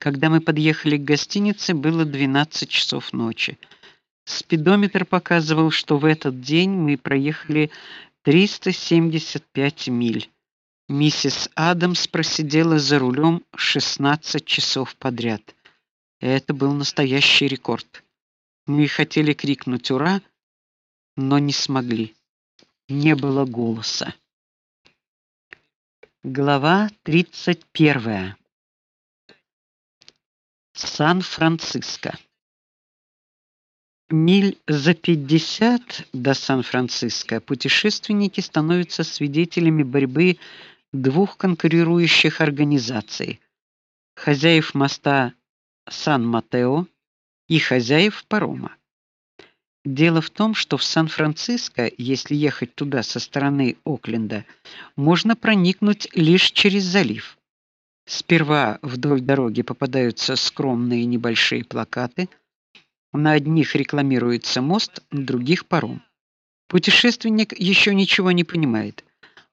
Когда мы подъехали к гостинице, было 12 часов ночи. Спидометр показывал, что в этот день мы проехали 375 миль. Миссис Адамс просидела за рулем 16 часов подряд. Это был настоящий рекорд. Мы хотели крикнуть ура, но не смогли. Не было голоса. Глава 31. Сан-Франциско. Миль за 50 до Сан-Франциско путешественники становятся свидетелями борьбы двух конкурирующих организаций: хозяев моста Сан-Матео и хозяев парома. Дело в том, что в Сан-Франциско, если ехать туда со стороны Окленда, можно проникнуть лишь через залив. Сперва вдоль дороги попадаются скромные небольшие плакаты. На одних рекламируется мост, на других паром. Путешественник еще ничего не понимает,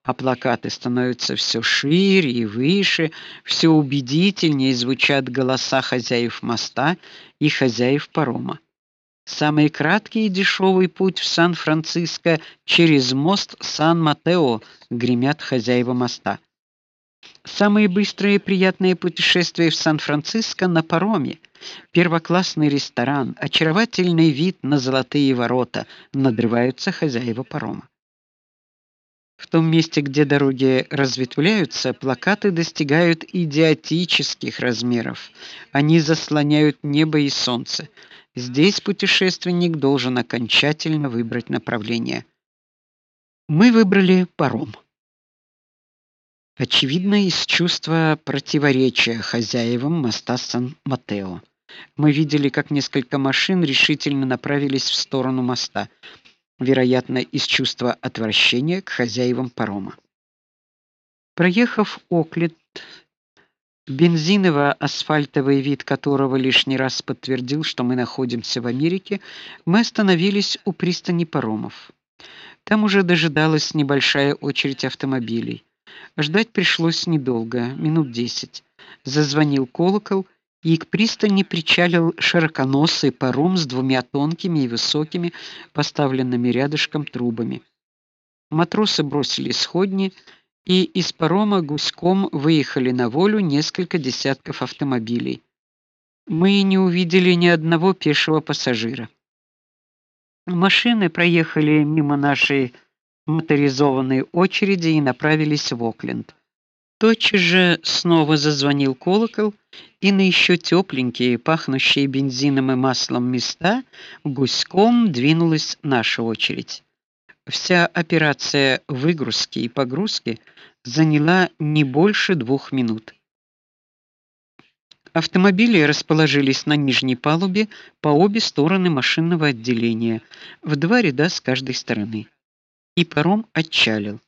а плакаты становятся все шире и выше, все убедительнее звучат голоса хозяев моста и хозяев парома. Самый краткий и дешевый путь в Сан-Франциско через мост Сан-Матео, гремят хозяева моста. Самые быстрые и приятные путешествия в Сан-Франциско на пароме. Первоклассный ресторан, очаровательный вид на золотые ворота, надрываются хозяева парома. В том месте, где дороги разветвляются, плакаты достигают идиотических размеров. Они заслоняют небо и солнце. Здесь путешественник должен окончательно выбрать направление. Мы выбрали паром. Очевидно, из чувства противоречия хозяевам моста Сан-Матео. Мы видели, как несколько машин решительно направились в сторону моста, вероятно, из чувства отвращения к хозяевам парома. Проехав Окленд, бензиново-асфальтовый вид которого лишний раз подтвердил, что мы находимся в Америке, мы остановились у пристани паромов. Там уже дожидалась небольшая очередь автомобилей. Ждать пришлось недолго, минут десять. Зазвонил колокол, и к пристани причалил широконосый паром с двумя тонкими и высокими, поставленными рядышком трубами. Матросы бросили сходни, и из парома гуськом выехали на волю несколько десятков автомобилей. Мы не увидели ни одного пешего пассажира. Машины проехали мимо нашей моторизованной очереди и направились в Окленд. Тотчас же снова зазвонил колокол, и на еще тепленькие, пахнущие бензином и маслом места гуськом двинулась наша очередь. Вся операция выгрузки и погрузки заняла не больше двух минут. Автомобили расположились на нижней палубе по обе стороны машинного отделения, в два ряда с каждой стороны и паром отчалил.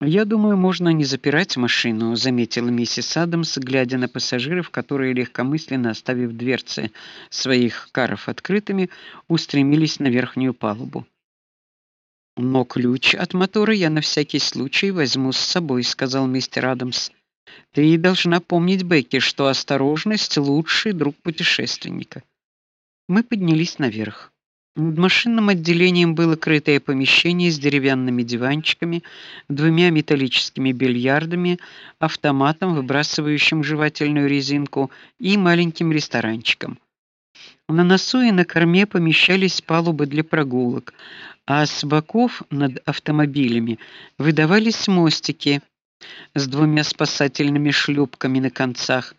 Я думаю, можно не запирать машину, заметила миссис Адамс, глядя на пассажиров, которые легкомысленно оставив дверцы своих каров открытыми, устремились на верхнюю палубу. Но ключ от мотора я на всякий случай возьму с собой, сказал мистер Адамс. Ты должна помнить, Бекки, что осторожность лучший друг путешественника. Мы поднялись наверх. Над машинным отделением было крытое помещение с деревянными диванчиками, двумя металлическими бильярдами, автоматом, выбрасывающим жевательную резинку, и маленьким ресторанчиком. На носу и на корме помещались палубы для прогулок, а с боков над автомобилями выдавались мостики с двумя спасательными шлюпками на концах.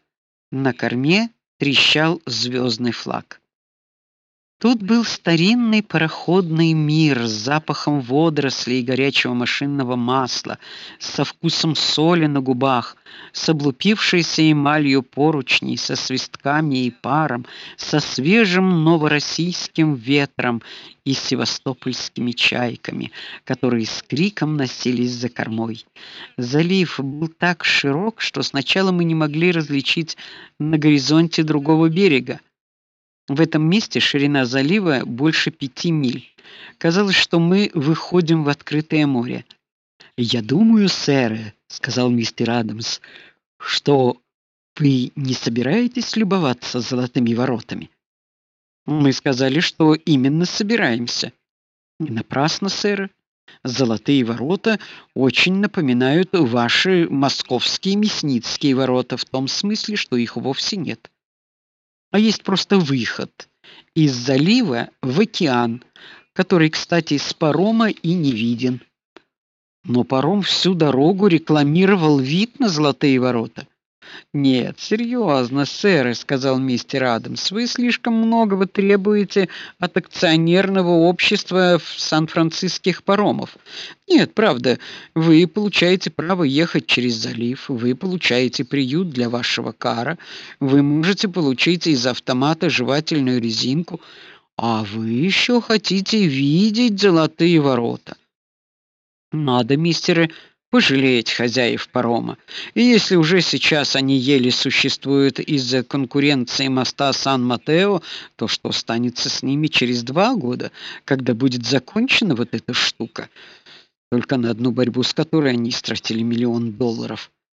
На корме трещал звездный флаг. Тут был старинный пароходный мир с запахом водорослей и горячего машинного масла, со вкусом соли на губах, с облупившейся эмалью поручней, со свистками и паром, со свежим новороссийским ветром и севастопольскими чайками, которые с криком носились за кормой. Залив был так широк, что сначала мы не могли различить на горизонте другого берега. В этом месте ширина залива больше пяти миль. Казалось, что мы выходим в открытое море. "Я думаю, сэр", сказал мистер Адамс, "что Вы не собираетесь любоваться золотыми воротами? Мы сказали, что именно собираемся. Не напрасно, сэр. Золотые ворота очень напоминают ваши московские мясницкие ворота в том смысле, что их вовсе нет. А есть просто выход из залива в океан, который, кстати, с парома и не виден. Но паром всю дорогу рекламировал вид на золотые ворота. Нет, серьезно, сэр, сказал мистер Адамс. Вы слишком многого требуете от акционерного общества в Сан-Франциских паромов. Нет, правда, вы получаете право ехать через залив, вы получаете приют для вашего кара, вы можете получить из автомата жевательную резинку, а вы еще хотите видеть золотые ворота. Надо, мистеры, пожалеть хозяев парома. И если уже сейчас они еле существуют из-за конкуренции моста Сан-Матео, то что останется с ними через два года, когда будет закончена вот эта штука? Только на одну борьбу с которой они истратили миллион долларов.